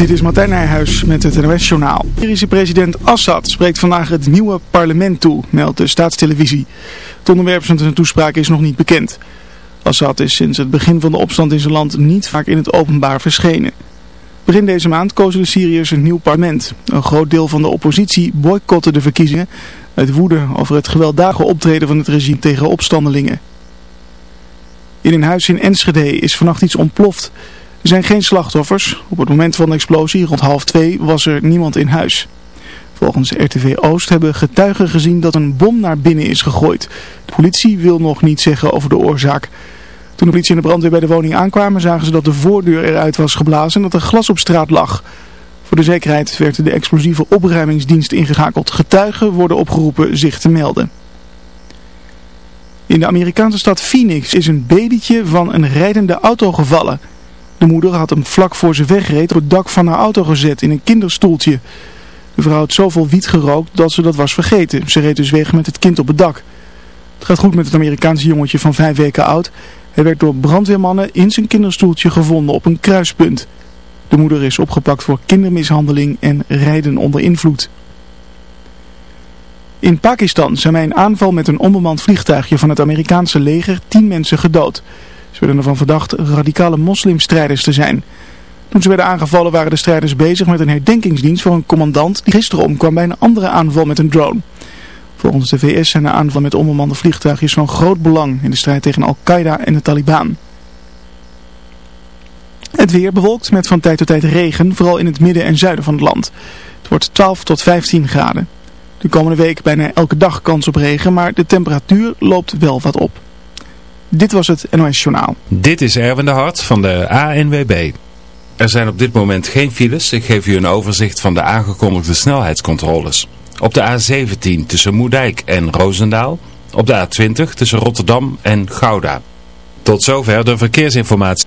Dit is Martijn Nijhuis met het NOS-journaal. Syrische president Assad spreekt vandaag het nieuwe parlement toe, meldt de staatstelevisie. Het onderwerp van zijn toespraak is nog niet bekend. Assad is sinds het begin van de opstand in zijn land niet vaak in het openbaar verschenen. Begin deze maand kozen de Syriërs een nieuw parlement. Een groot deel van de oppositie boycotte de verkiezingen uit woede over het gewelddadige optreden van het regime tegen opstandelingen. In een huis in Enschede is vannacht iets ontploft. Er zijn geen slachtoffers. Op het moment van de explosie, rond half twee, was er niemand in huis. Volgens RTV Oost hebben getuigen gezien dat een bom naar binnen is gegooid. De politie wil nog niet zeggen over de oorzaak. Toen de politie en de brandweer bij de woning aankwamen zagen ze dat de voordeur eruit was geblazen en dat er glas op straat lag. Voor de zekerheid werd de explosieve opruimingsdienst ingeschakeld. Getuigen worden opgeroepen zich te melden. In de Amerikaanse stad Phoenix is een babytje van een rijdende auto gevallen. De moeder had hem vlak voor ze wegreed op het dak van haar auto gezet in een kinderstoeltje. De vrouw had zoveel wiet gerookt dat ze dat was vergeten. Ze reed dus weg met het kind op het dak. Het gaat goed met het Amerikaanse jongetje van vijf weken oud. Hij werd door brandweermannen in zijn kinderstoeltje gevonden op een kruispunt. De moeder is opgepakt voor kindermishandeling en rijden onder invloed. In Pakistan zijn bij een aanval met een onbemand vliegtuigje van het Amerikaanse leger tien mensen gedood. Ze ervan verdacht radicale moslimstrijders te zijn. Toen ze werden aangevallen waren de strijders bezig met een herdenkingsdienst voor een commandant die gisteren omkwam bij een andere aanval met een drone. Volgens de VS zijn de aanval met onbemande vliegtuigjes van groot belang in de strijd tegen Al-Qaeda en de Taliban. Het weer bewolkt met van tijd tot tijd regen, vooral in het midden en zuiden van het land. Het wordt 12 tot 15 graden. De komende week bijna elke dag kans op regen, maar de temperatuur loopt wel wat op. Dit was het NOS Journaal. Dit is Erwin de Hart van de ANWB. Er zijn op dit moment geen files. Ik geef u een overzicht van de aangekondigde snelheidscontroles. Op de A17 tussen Moerdijk en Roosendaal. Op de A20 tussen Rotterdam en Gouda. Tot zover de verkeersinformatie.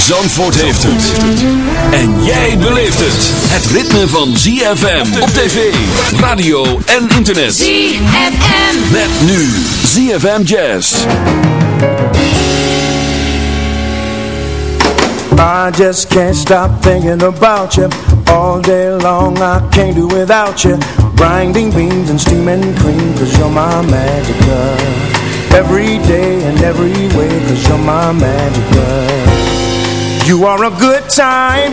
Zandvoort heeft het. En jij beleeft het. Het ritme van ZFM op tv, radio en internet. ZFM. Met nu ZFM Jazz. I just can't stop thinking about you All day long I can't do without you Grinding beans and steaming cream Cause you're my magic girl Every day and every way Cause you're my magic girl You are a good time.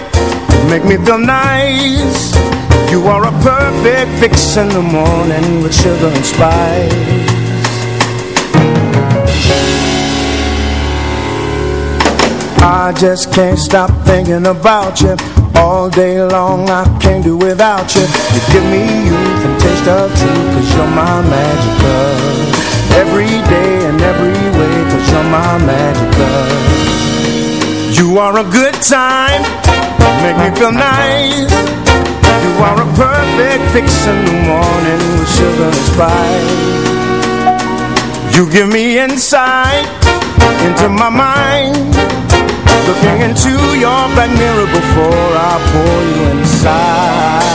Make me feel nice. You are a perfect fix in the morning With sugar and spice. I just can't stop thinking about you. All day long I can't do without you. You give me youth and taste of truth Cause you're my magic girl Every day and every way Cause you're my magic girl You are a good time, make me feel nice. You are a perfect fix in the morning with sugar and spice. You give me insight into my mind. Looking into your black mirror before I pour you inside.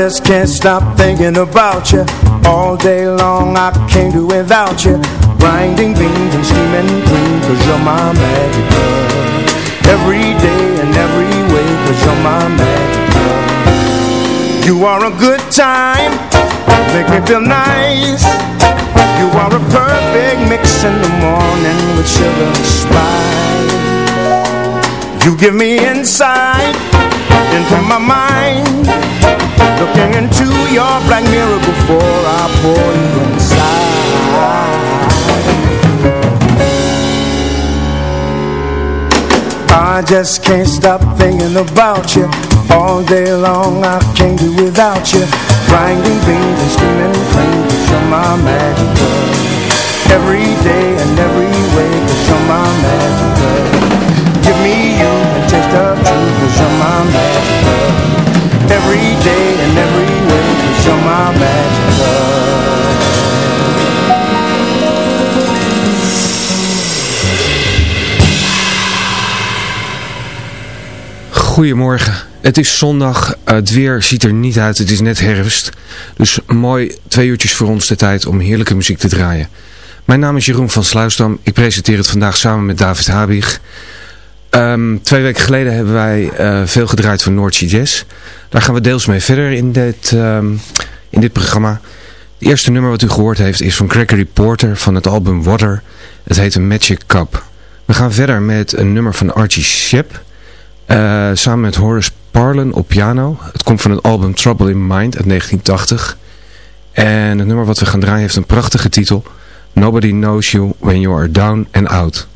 Just can't stop thinking about you All day long I can't do without you Grinding beans and steaming cream Cause you're my magic girl. Every day and every way Cause you're my magic girl. You are a good time Make me feel nice. You are a perfect mix in the morning With sugar and spice. You give me insight Into my mind Looking into your black mirror before I pour you inside. I just can't stop thinking about you. All day long I can't do without you. Grinding beans and steaming cream Cause you're my magic girl Every day and every way Cause you're my magic girl Give me you and taste of truth Cause you're my magic girl every Goedemorgen. Het is zondag, het weer ziet er niet uit, het is net herfst. Dus mooi twee uurtjes voor ons de tijd om heerlijke muziek te draaien. Mijn naam is Jeroen van Sluisdam, ik presenteer het vandaag samen met David Habig. Ehm, twee weken geleden hebben wij eh, veel gedraaid voor Noordse Jazz. Daar gaan we deels mee verder in dit ehm, in dit programma. Het eerste nummer wat u gehoord heeft is van Gregory Porter van het album Water. Het heet een Magic Cup. We gaan verder met een nummer van Archie Shepp. Uh, samen met Horace Parlan op piano. Het komt van het album Trouble in Mind uit 1980. En het nummer wat we gaan draaien heeft een prachtige titel. Nobody Knows You When You Are Down and Out.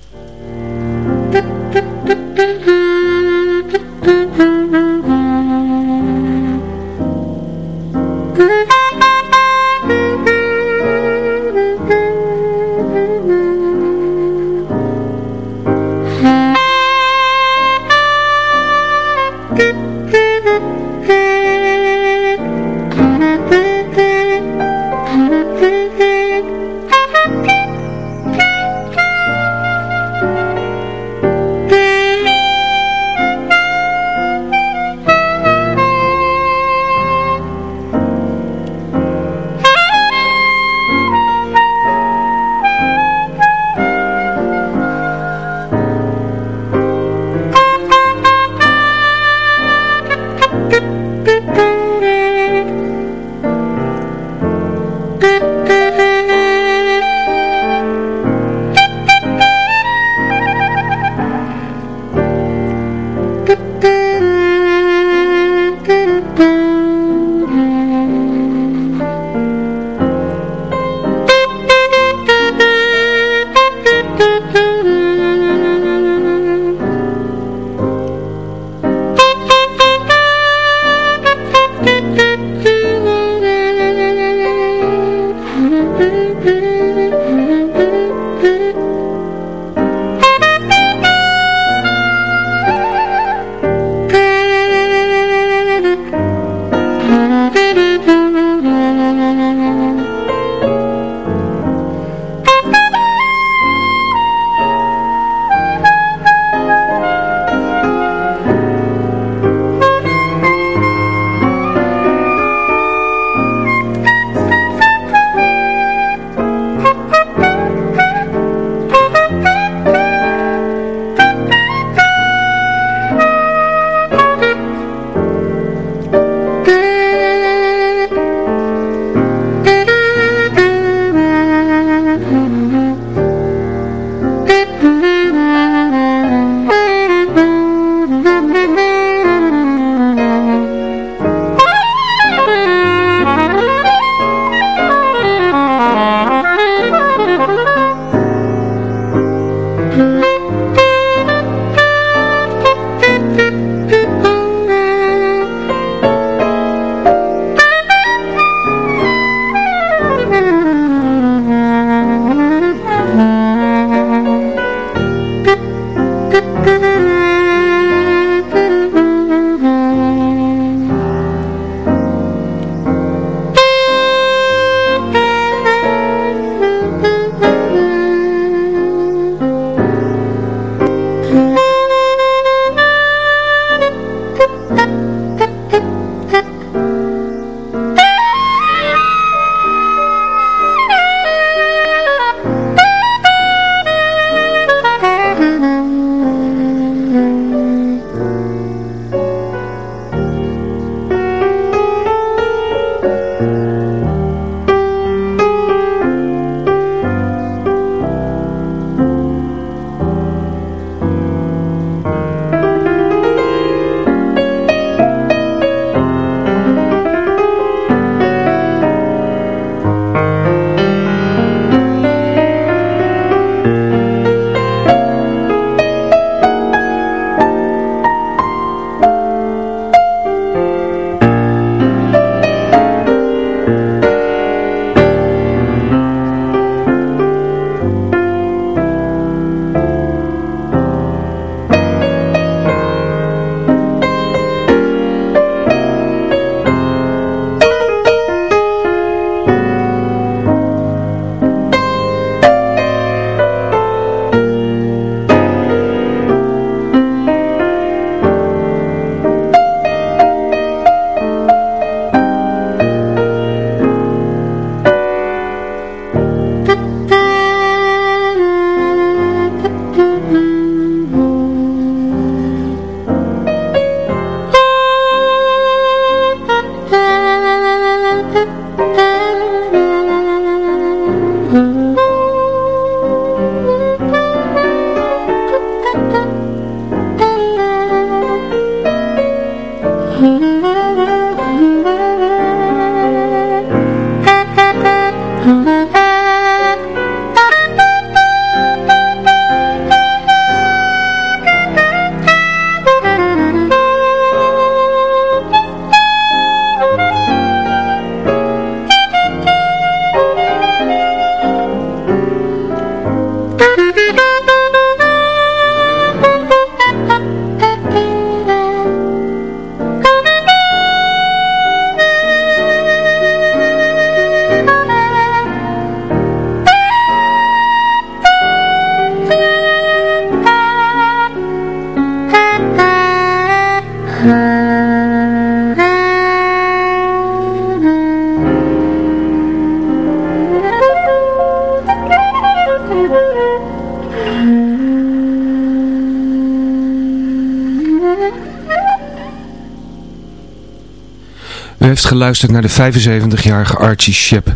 Geluisterd naar de 75-jarige Archie Shep.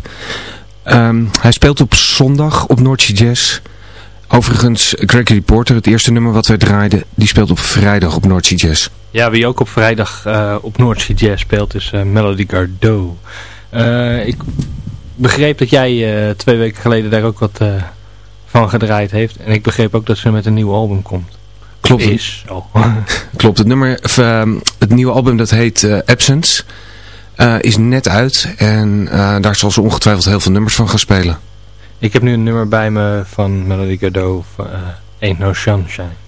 Ehm, hij speelt op zondag op Noordse Jazz. Overigens, Gregory Porter, het eerste nummer wat wij draaiden, die speelt op vrijdag op Noordse Jazz. Ja, wie ook op vrijdag uh, op Noordse Jazz speelt is uh, Melody Gardot. Uh, ik begreep dat jij twee weken geleden daar ook wat van gedraaid heeft. En ik begreep ook dat ze met een nieuw album komt. Klopt. Is. Oh. Klopt. Het nummer, of, het nieuwe album dat heet Absence. Is net uit en daar zal ze ongetwijfeld heel veel nummers van gaan spelen. Ik heb nu een nummer bij me van Melody Gardot, uh, Ain't No Sunshine.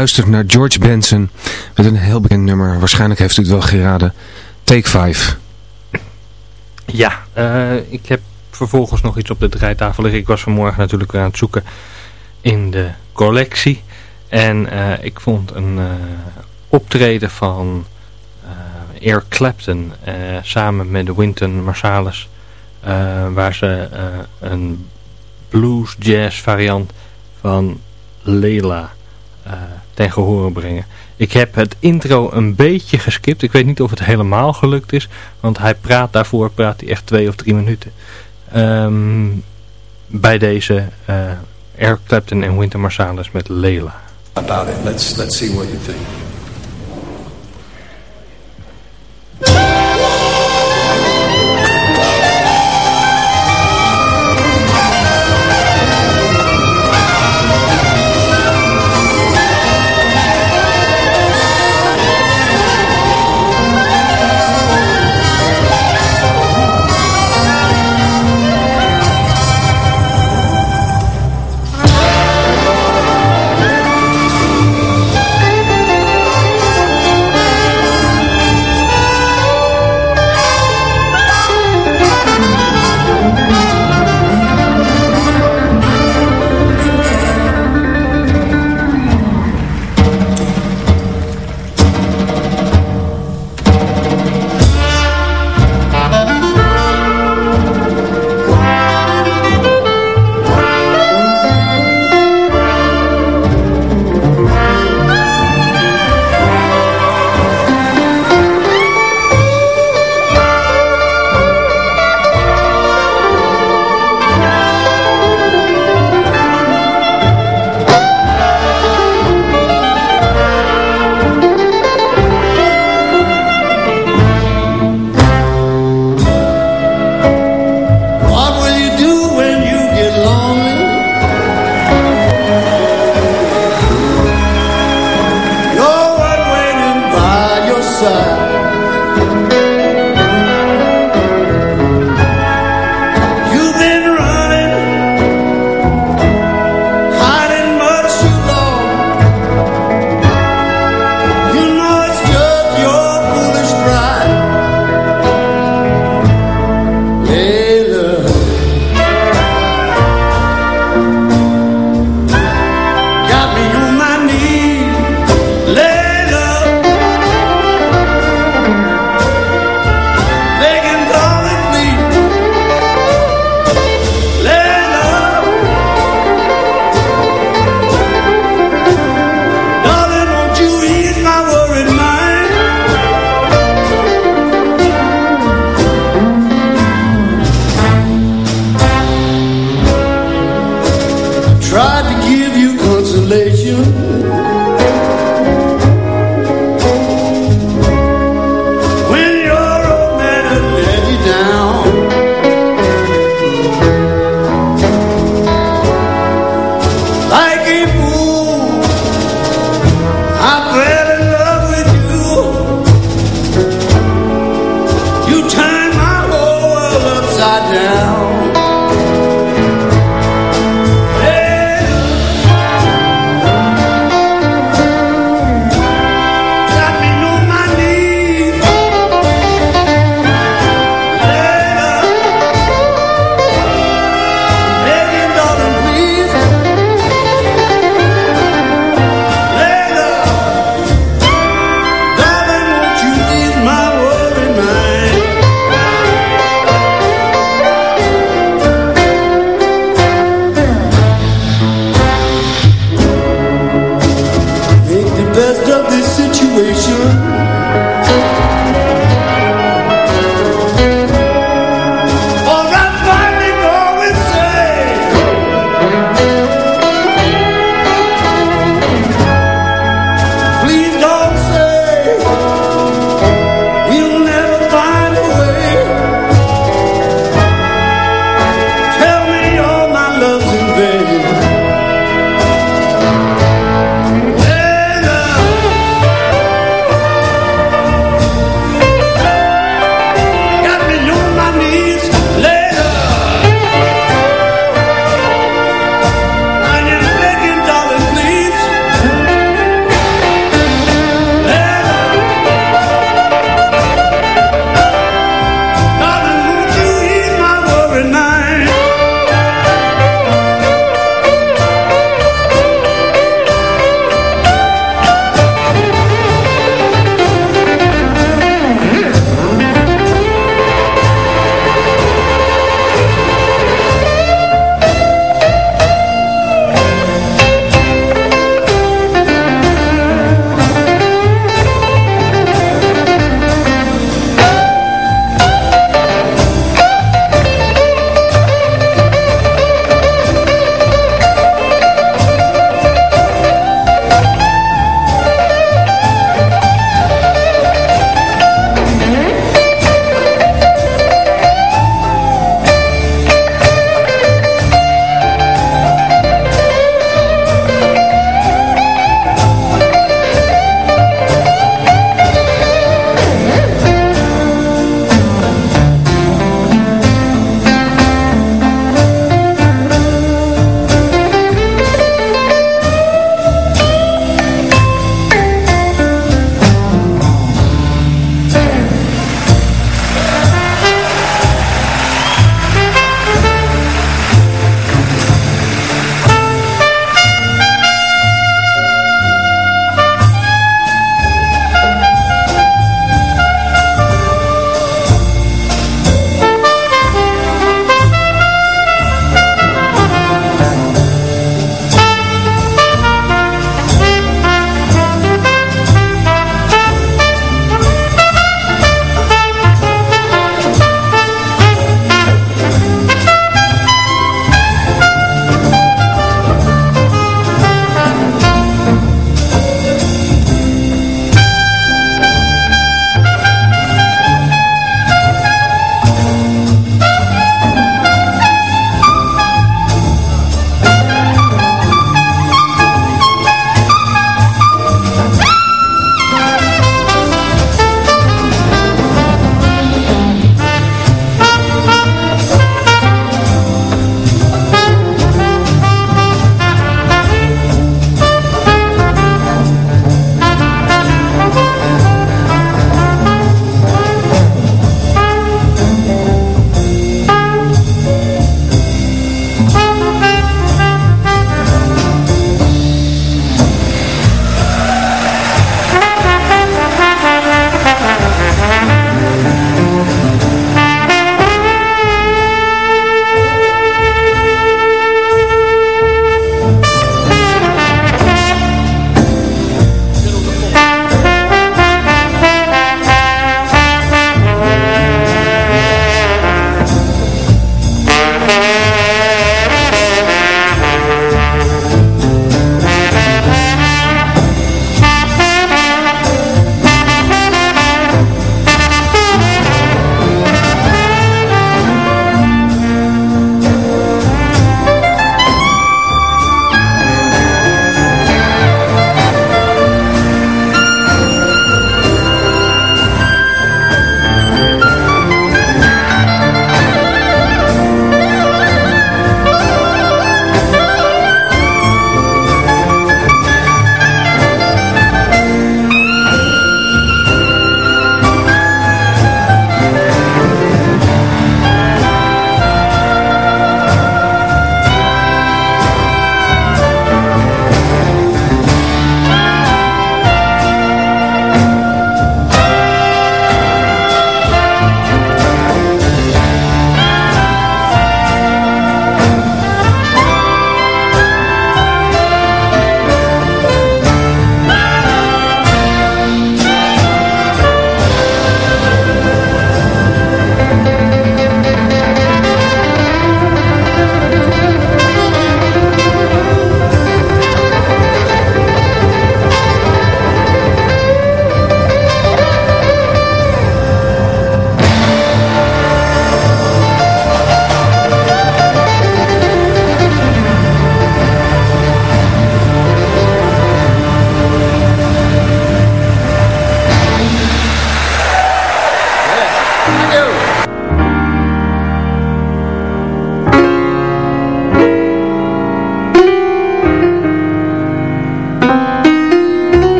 geluisterd naar George Benson met een heel bekend nummer. Waarschijnlijk heeft u het wel geraden. Take 5. Ja, uh, ik heb vervolgens nog iets op de draaitafel liggen. Ik was vanmorgen natuurlijk aan het zoeken in de collectie. En uh, ik vond een uh, optreden van Eric Clapton samen met de Wynton Marsalis. waar ze een blues jazz variant van Leila ten gehore brengen. Ik heb het intro een beetje geskipt. Ik weet niet of het helemaal gelukt is. Want hij praat daarvoor praat hij echt twee of drie minuten. Um, bij deze uh, Eric Clapton en Winter Marsalis met Leila. About it. Let's, let's see what you think.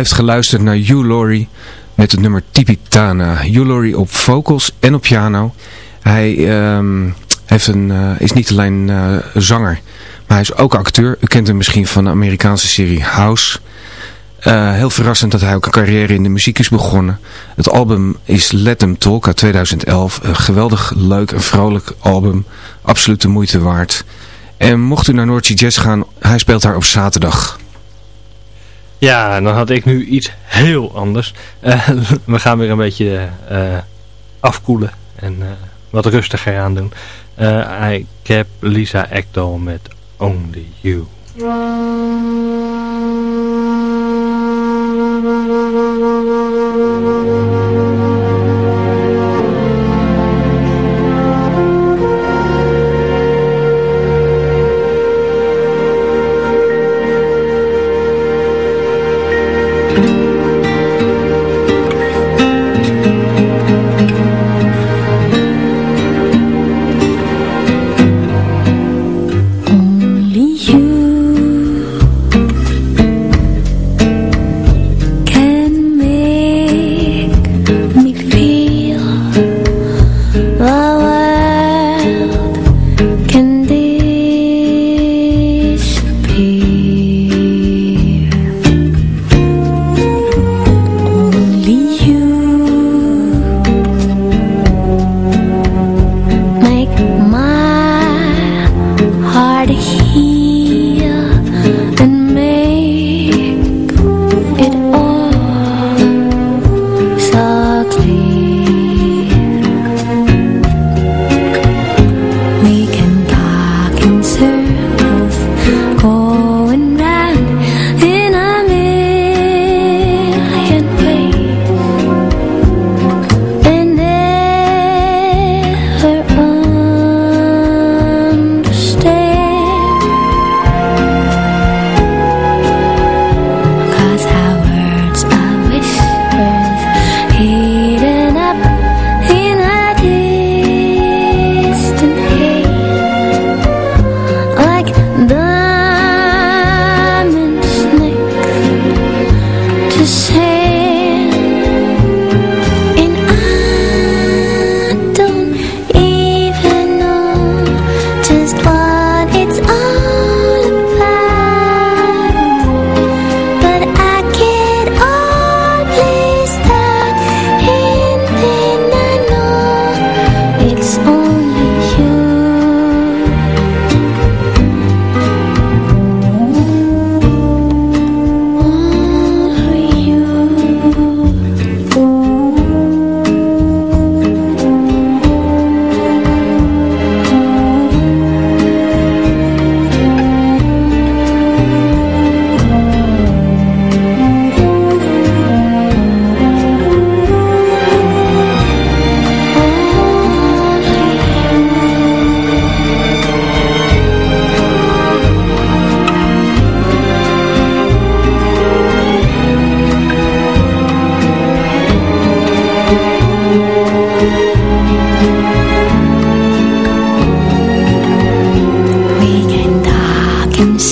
Heeft geluisterd naar Hugh Laurie met het nummer Tipitana. Hugh Laurie op vocals en op piano. Hij ehm, heeft een, eh, is niet alleen eh, zanger, maar hij is ook acteur. U kent hem misschien van de Amerikaanse serie House. Eh, heel verrassend dat hij ook een carrière in de muziek is begonnen. Het album is Let Them Talk uit 2011. Een geweldig leuk en vrolijk album. Absoluut de moeite waard. En mocht u naar Noordse Jazz gaan, hij speelt daar op zaterdag. Ja, dan had ik nu iets heel anders. Eh, we gaan weer een beetje eh, afkoelen en eh, wat rustiger aan doen. Ik heb Lisa Ekdahl met. Only you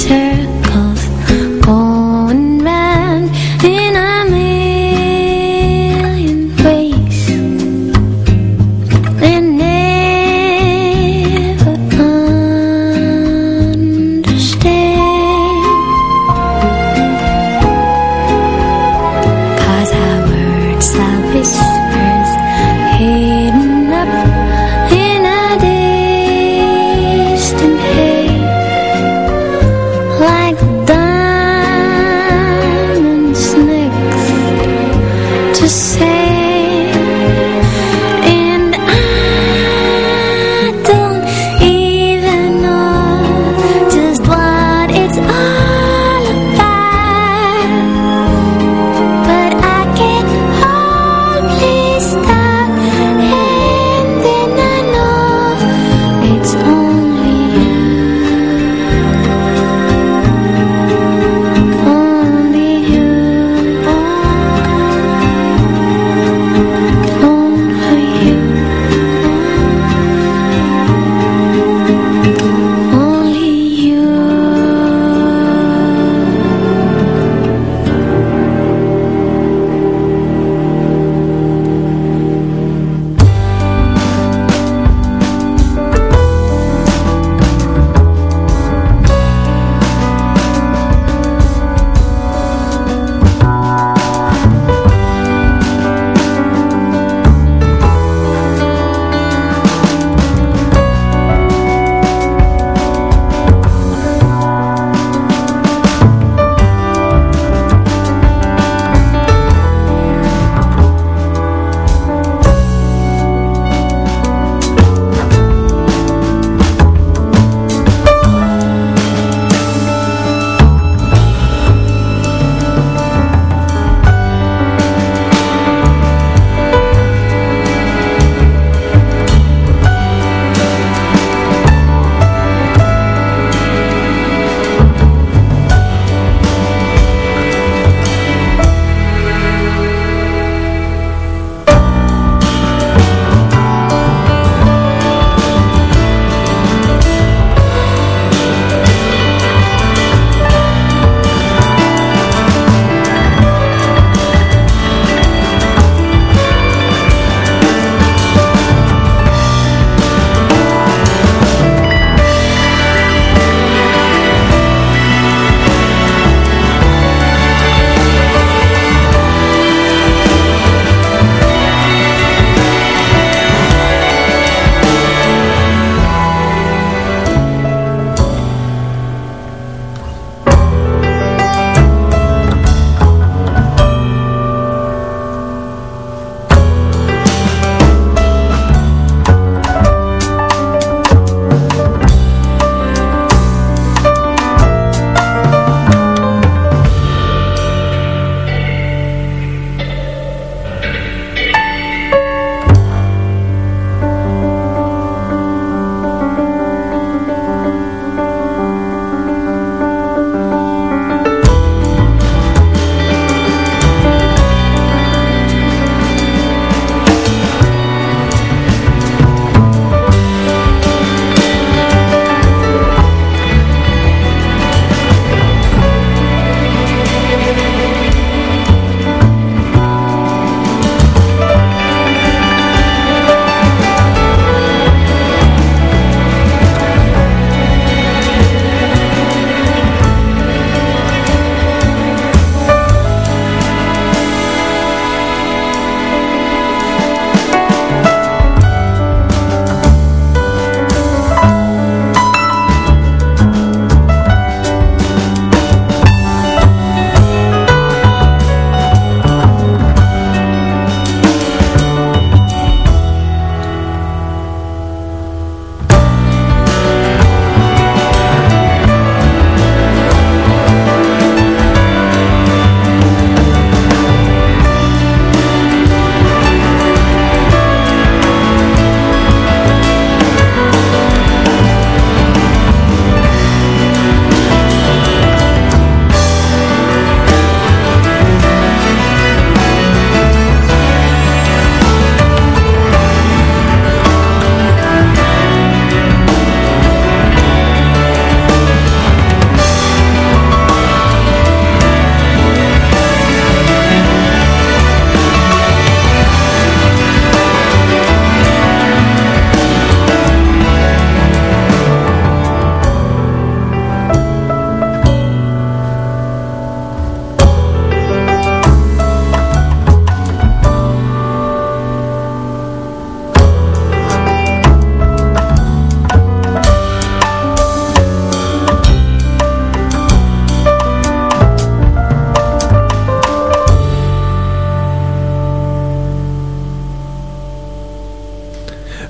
Oh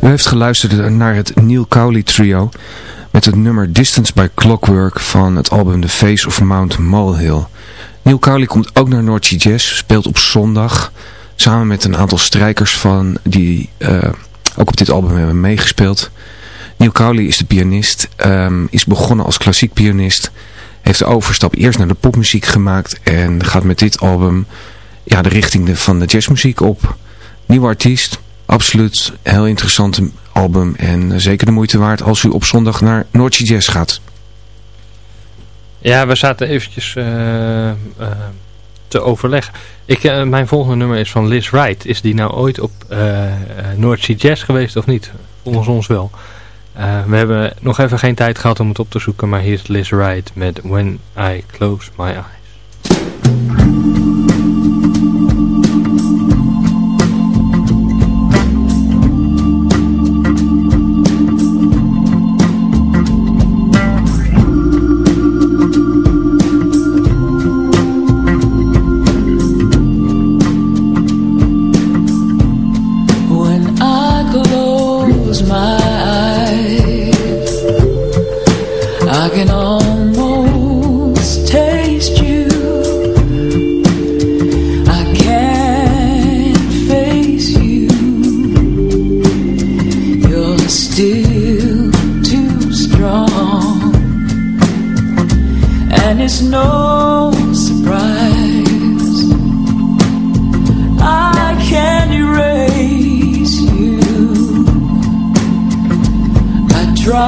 U heeft geluisterd naar het Neil Cowley trio met het nummer Distance by Clockwork van het album The Face of Mount Molehill. Neil Cowley komt ook naar North Jazz, speelt op zondag samen met een aantal strijkers van die uh, ook op dit album hebben meegespeeld. Neil Cowley is de pianist, um, is begonnen als klassiek pianist, heeft de overstap eerst naar de popmuziek gemaakt en gaat met dit album ja, de richting van de jazzmuziek op. Nieuw artiest, absoluut heel interessant album en zeker de moeite waard als u op zondag naar Noordse Jazz gaat. Ja, we zaten eventjes uh, uh, te overleggen. Ik, mijn volgende nummer is van Liz Wright. Is die nou ooit op Noordse Jazz geweest of niet? Volgens ons wel. we hebben nog even geen tijd gehad om het op te zoeken, maar hier is Liz Wright met When I Close My Eyes.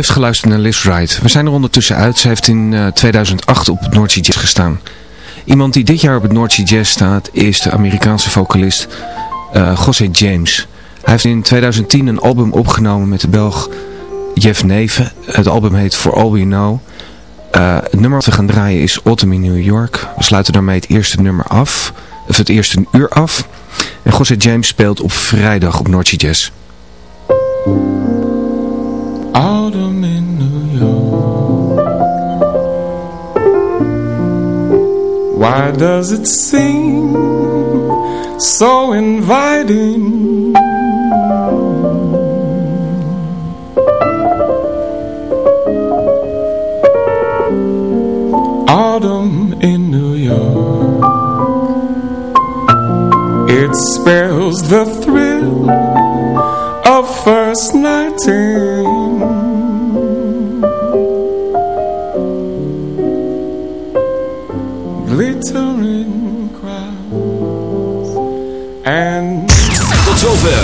heeft geluisterd naar Liz Wright. We zijn er ondertussen uit. Ze heeft in uh, 2008 op het North Sea Jazz gestaan. Iemand die dit jaar op het North Sea Jazz staat is de Amerikaanse vocalist uh, José James. Hij heeft in 2010 een album opgenomen met de Belg Jeff Neven. Het album heet For All We Know. Uh, het nummer wat we gaan draaien is Autumn in New York. We sluiten daarmee het eerste nummer af. Of het eerste uur af. En José James speelt op vrijdag op North Sea Jazz. Autumn in New York. Why does it seem so inviting? Autumn in New York. knows the thrill of first nighting.